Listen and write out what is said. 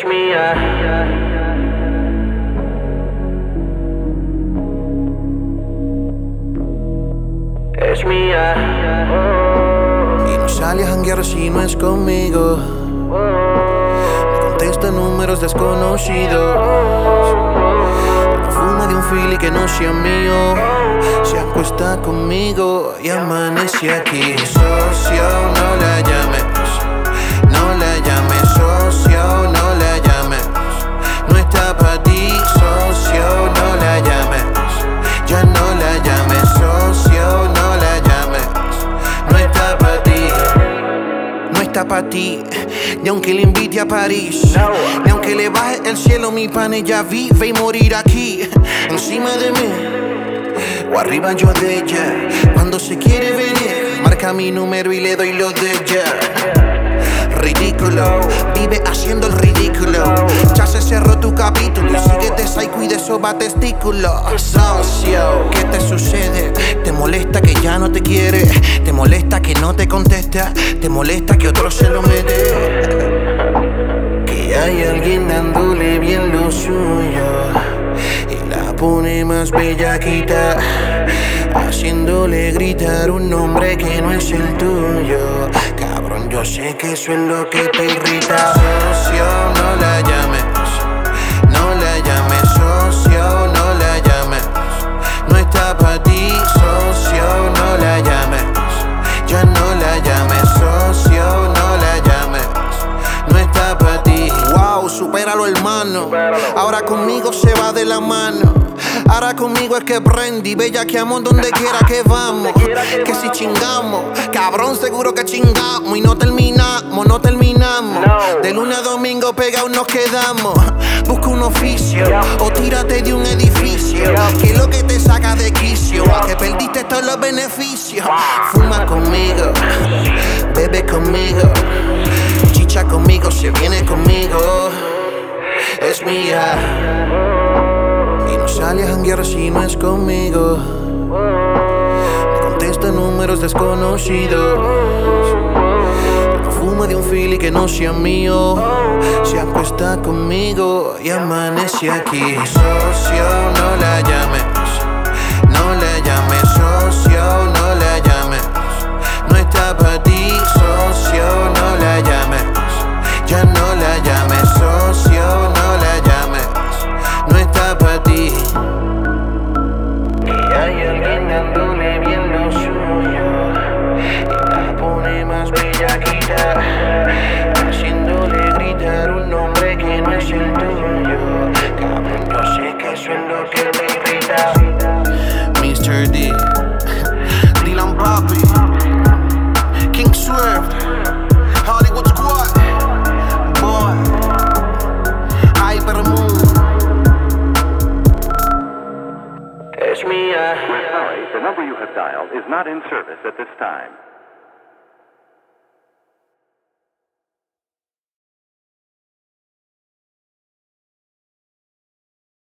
es mía. Es mía. Y no sale a janguear si no es conmigo. Me contesta números desconocidos. Fuma de un fili que no sea mío. Se acuesta conmigo y amanece aquí. Socio, no la está para ti. Ni aunque le invite a París, ni aunque le baje el cielo, mi pan ella vive y morir aquí, encima de mí. O arriba yo de ella, cuando se quiere venir, marca mi número y le doy lo de ella ridículo. Vive haciendo el ridículo. Ya se cerró tu capítulo. Y síguete psycho y de soba testículo. Socio, ¿qué te sucede? ¿Te molesta que ya no te quiere? ¿Te molesta que no te contesta? ¿Te molesta que otro se lo mete? Que hay alguien dándole bien lo suyo. Y la pone más bellaquita. Haciéndole gritar un nombre que no es el tuyo. Cabrón, yo sé que eso es lo que te irrita. Socio, no la llames. Ahora conmigo se va de la mano. Ahora conmigo es que prendí, bella que amo donde quiera que vamos. Que si chingamos, cabrón, seguro que chingamos. Y no terminamos, no terminamos. De lunes a domingo pegados nos quedamos. Busca un oficio o tírate de un edificio. Que es lo que te saca de quicio. Que perdiste todos los beneficios. Fuma conmigo, bebe conmigo. Chicha conmigo, se viene conmigo. Es mía. Y no sale a janguear si no es conmigo. Me contesta números desconocidos. Fuma de un fili que no sea mío. Se acuesta conmigo y amanece aquí. Socio, no la llames. Es mía. We're sorry, the number you have dialed is not in service at this time.